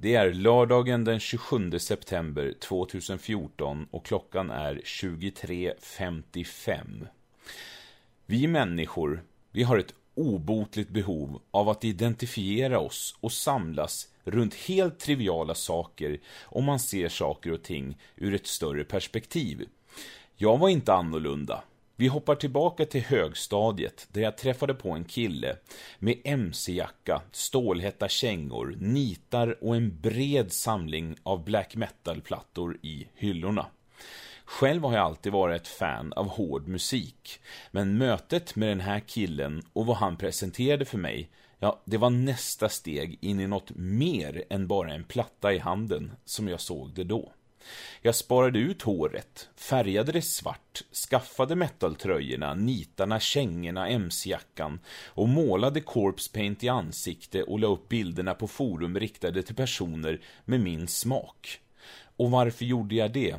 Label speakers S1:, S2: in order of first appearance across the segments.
S1: Det är lördagen den 27 september 2014 och klockan är 23.55. Vi människor, vi har ett obotligt behov av att identifiera oss och samlas runt helt triviala saker om man ser saker och ting ur ett större perspektiv. Jag var inte annorlunda. Vi hoppar tillbaka till högstadiet där jag träffade på en kille med mc-jacka, stålhätta kängor, nitar och en bred samling av black metal-plattor i hyllorna. Själv har jag alltid varit ett fan av hård musik, men mötet med den här killen och vad han presenterade för mig, ja, det var nästa steg in i något mer än bara en platta i handen, som jag såg det då. Jag sparade ut håret, färgade det svart, skaffade metaltröjorna, nitarna, kängorna, mc-jackan och målade corpse paint i ansikte och la upp bilderna på forum riktade till personer med min smak. Och varför gjorde jag det?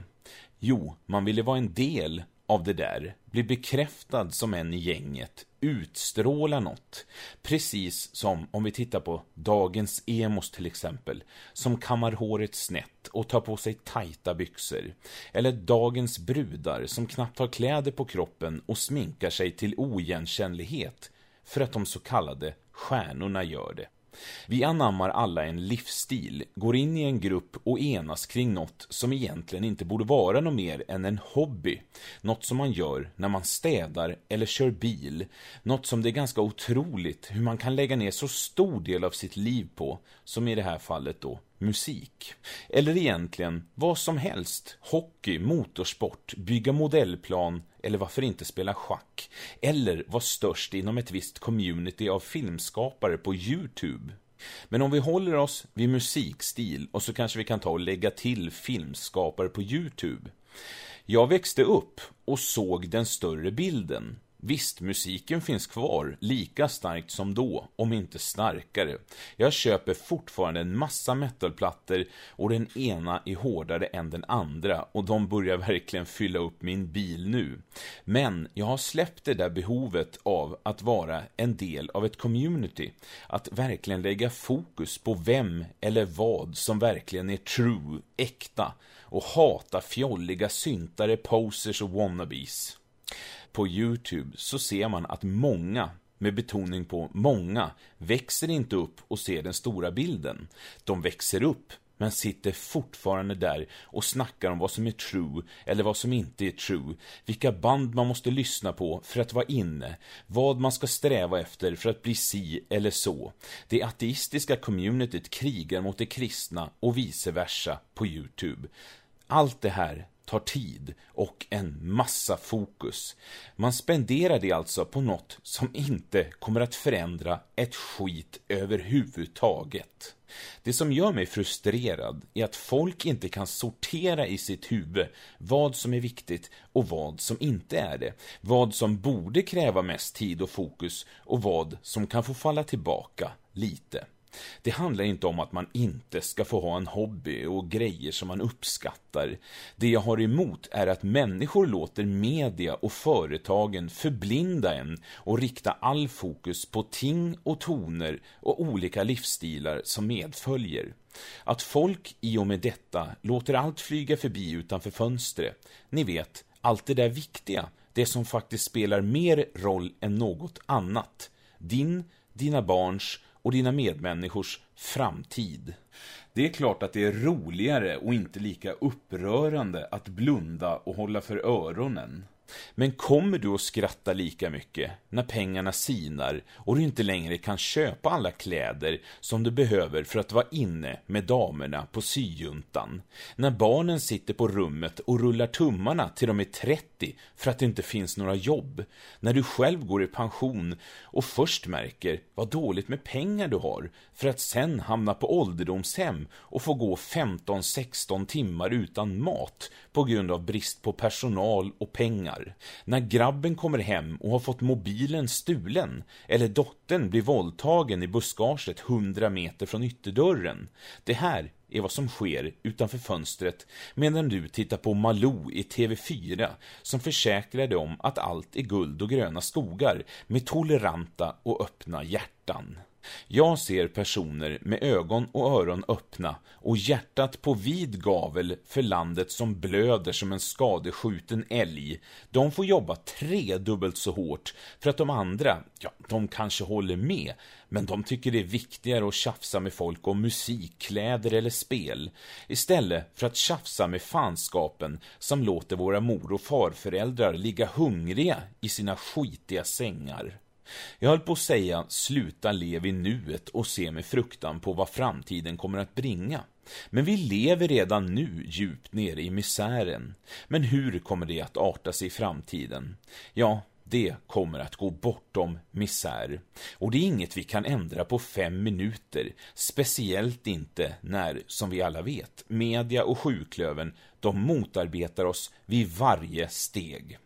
S1: Jo, man ville vara en del av det där, bli bekräftad som en i gänget, utstråla något. Precis som om vi tittar på dagens emos till exempel, som kammar håret snett och tar på sig tajta byxor. Eller dagens brudar som knappt har kläder på kroppen och sminkar sig till oigenkännlighet för att de så kallade stjärnorna gör det. Vi anammar alla en livsstil, går in i en grupp och enas kring något som egentligen inte borde vara något mer än en hobby. Något som man gör när man städar eller kör bil. Något som det är ganska otroligt hur man kan lägga ner så stor del av sitt liv på, som i det här fallet då musik. Eller egentligen vad som helst. Hockey, motorsport, bygga modellplan eller varför inte spela schack? Eller vara störst inom ett visst community av filmskapare på Youtube. Men om vi håller oss vid musikstil och så kanske vi kan ta och lägga till filmskapare på Youtube. Jag växte upp och såg den större bilden. Visst, musiken finns kvar, lika starkt som då, om inte starkare. Jag köper fortfarande en massa metalplattor och den ena är hårdare än den andra och de börjar verkligen fylla upp min bil nu. Men jag har släppt det där behovet av att vara en del av ett community. Att verkligen lägga fokus på vem eller vad som verkligen är true, äkta och hata fjolliga syntare, posers och wannabes på Youtube så ser man att många, med betoning på många, växer inte upp och ser den stora bilden. De växer upp, men sitter fortfarande där och snackar om vad som är true eller vad som inte är true, vilka band man måste lyssna på för att vara inne, vad man ska sträva efter för att bli si eller så. Det ateistiska communityt krigar mot det kristna och vice versa på Youtube. Allt det här tar tid och en massa fokus. Man spenderar det alltså på något som inte kommer att förändra ett skit överhuvudtaget. Det som gör mig frustrerad är att folk inte kan sortera i sitt huvud vad som är viktigt och vad som inte är det. Vad som borde kräva mest tid och fokus och vad som kan få falla tillbaka lite. Det handlar inte om att man inte ska få ha en hobby och grejer som man uppskattar. Det jag har emot är att människor låter media och företagen förblinda en och rikta all fokus på ting och toner och olika livsstilar som medföljer. Att folk i och med detta låter allt flyga förbi utanför fönstret. Ni vet, allt det där viktiga, det som faktiskt spelar mer roll än något annat. Din, dina barns och dina medmänniskors framtid. Det är klart att det är roligare och inte lika upprörande att blunda och hålla för öronen. Men kommer du att skratta lika mycket när pengarna sinar och du inte längre kan köpa alla kläder som du behöver för att vara inne med damerna på syjuntan? När barnen sitter på rummet och rullar tummarna till de är 30 för att det inte finns några jobb? När du själv går i pension och först märker vad dåligt med pengar du har för att sen hamna på ålderdomshem och få gå 15-16 timmar utan mat på grund av brist på personal och pengar? Dagar, när grabben kommer hem och har fått mobilen stulen, eller dottern blir våldtagen i buskaget hundra meter från ytterdörren. Det här är vad som sker utanför fönstret medan du tittar på Malou i TV4 som försäkrar dig om att allt är guld och gröna skogar med toleranta och öppna hjärtan. Jag ser personer med ögon och öron öppna och hjärtat på vid gavel för landet som blöder som en skadeskjuten älg. De får jobba tredubbelt så hårt för att de andra, ja, de kanske håller med, men de tycker det är viktigare att tjafsa med folk om musik, kläder eller spel, istället för att tjafsa med fanskapen som låter våra mor och farföräldrar ligga hungriga i sina skitiga sängar. Jag höll på att säga, sluta lev i nuet och se med fruktan på vad framtiden kommer att bringa. Men vi lever redan nu djupt nere i misären. Men hur kommer det att arta sig i framtiden? Ja, det kommer att gå bortom misär. Och det är inget vi kan ändra på fem minuter, speciellt inte när, som vi alla vet, media och sjuklöven, de motarbetar oss vid varje steg.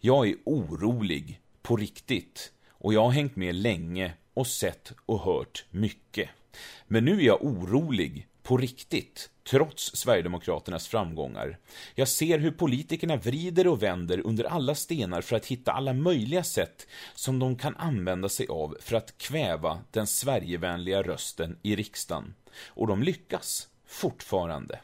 S1: Jag är orolig, på riktigt, och jag har hängt med länge och sett och hört mycket. Men nu är jag orolig, på riktigt, trots Sverigedemokraternas framgångar. Jag ser hur politikerna vrider och vänder under alla stenar för att hitta alla möjliga sätt som de kan använda sig av för att kväva den Sverigevänliga rösten i riksdagen. Och de lyckas, fortfarande.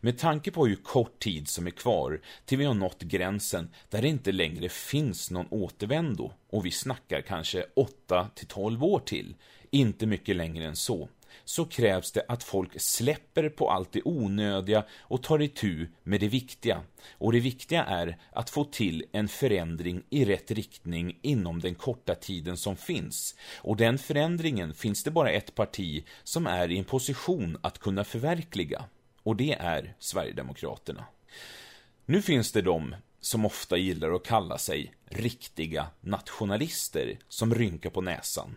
S1: Med tanke på hur kort tid som är kvar till vi har nått gränsen där det inte längre finns någon återvändo, och vi snackar kanske 8 till 12 år till, inte mycket längre än så, så krävs det att folk släpper på allt det onödiga och tar itu med det viktiga. Och det viktiga är att få till en förändring i rätt riktning inom den korta tiden som finns. Och den förändringen finns det bara ett parti som är i en position att kunna förverkliga och det är Sverigedemokraterna. Nu finns det de som ofta gillar att kalla sig riktiga nationalister som rynkar på näsan.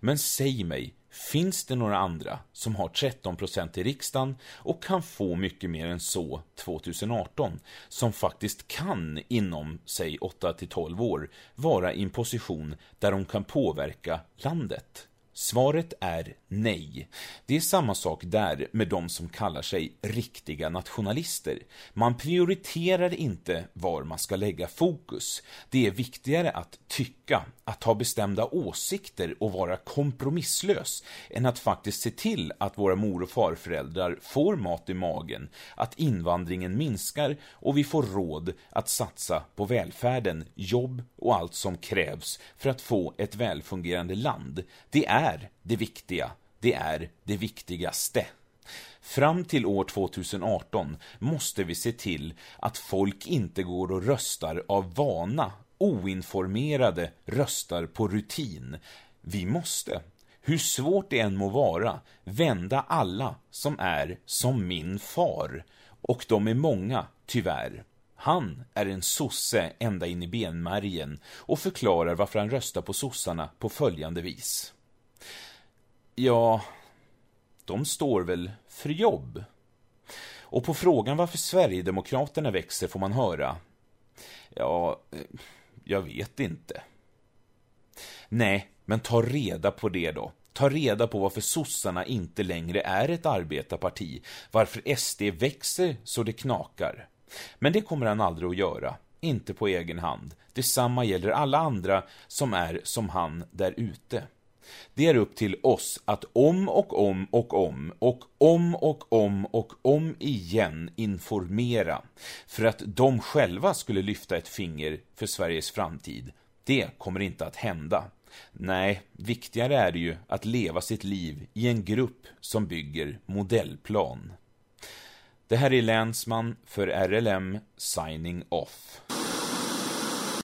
S1: Men säg mig, finns det några andra som har 13% i riksdagen och kan få mycket mer än så 2018, som faktiskt kan inom, säg 8 12 år, vara i en position där de kan påverka landet? Svaret är nej. Det är samma sak där med de som kallar sig riktiga nationalister. Man prioriterar inte var man ska lägga fokus. Det är viktigare att tycka, att ha bestämda åsikter och vara kompromisslös än att faktiskt se till att våra mor och farföräldrar får mat i magen, att invandringen minskar och vi får råd att satsa på välfärden, jobb och allt som krävs för att få ett välfungerande land. Det är det viktiga. Det är det viktigaste. Fram till år 2018 måste vi se till att folk inte går och röstar av vana, oinformerade röstar på rutin. Vi måste, hur svårt det än må vara, vända alla som är som min far. Och de är många, tyvärr. Han är en sosse ända in i benmärgen och förklarar varför han röstar på sossarna på följande vis. Ja, de står väl för jobb. Och på frågan varför Sverigedemokraterna växer får man höra, ja, eh, jag vet inte. Nej, men ta reda på det då. Ta reda på varför sossarna inte längre är ett arbetarparti, varför SD växer så det knakar. Men det kommer han aldrig att göra, inte på egen hand. Detsamma gäller alla andra som är som han där ute. Det är upp till oss att om och om och om och om och om och om igen informera för att de själva skulle lyfta ett finger för Sveriges framtid. Det kommer inte att hända. Nej, viktigare är det ju att leva sitt liv i en grupp som bygger modellplan. Det här är Länsman för RLM Signing Off.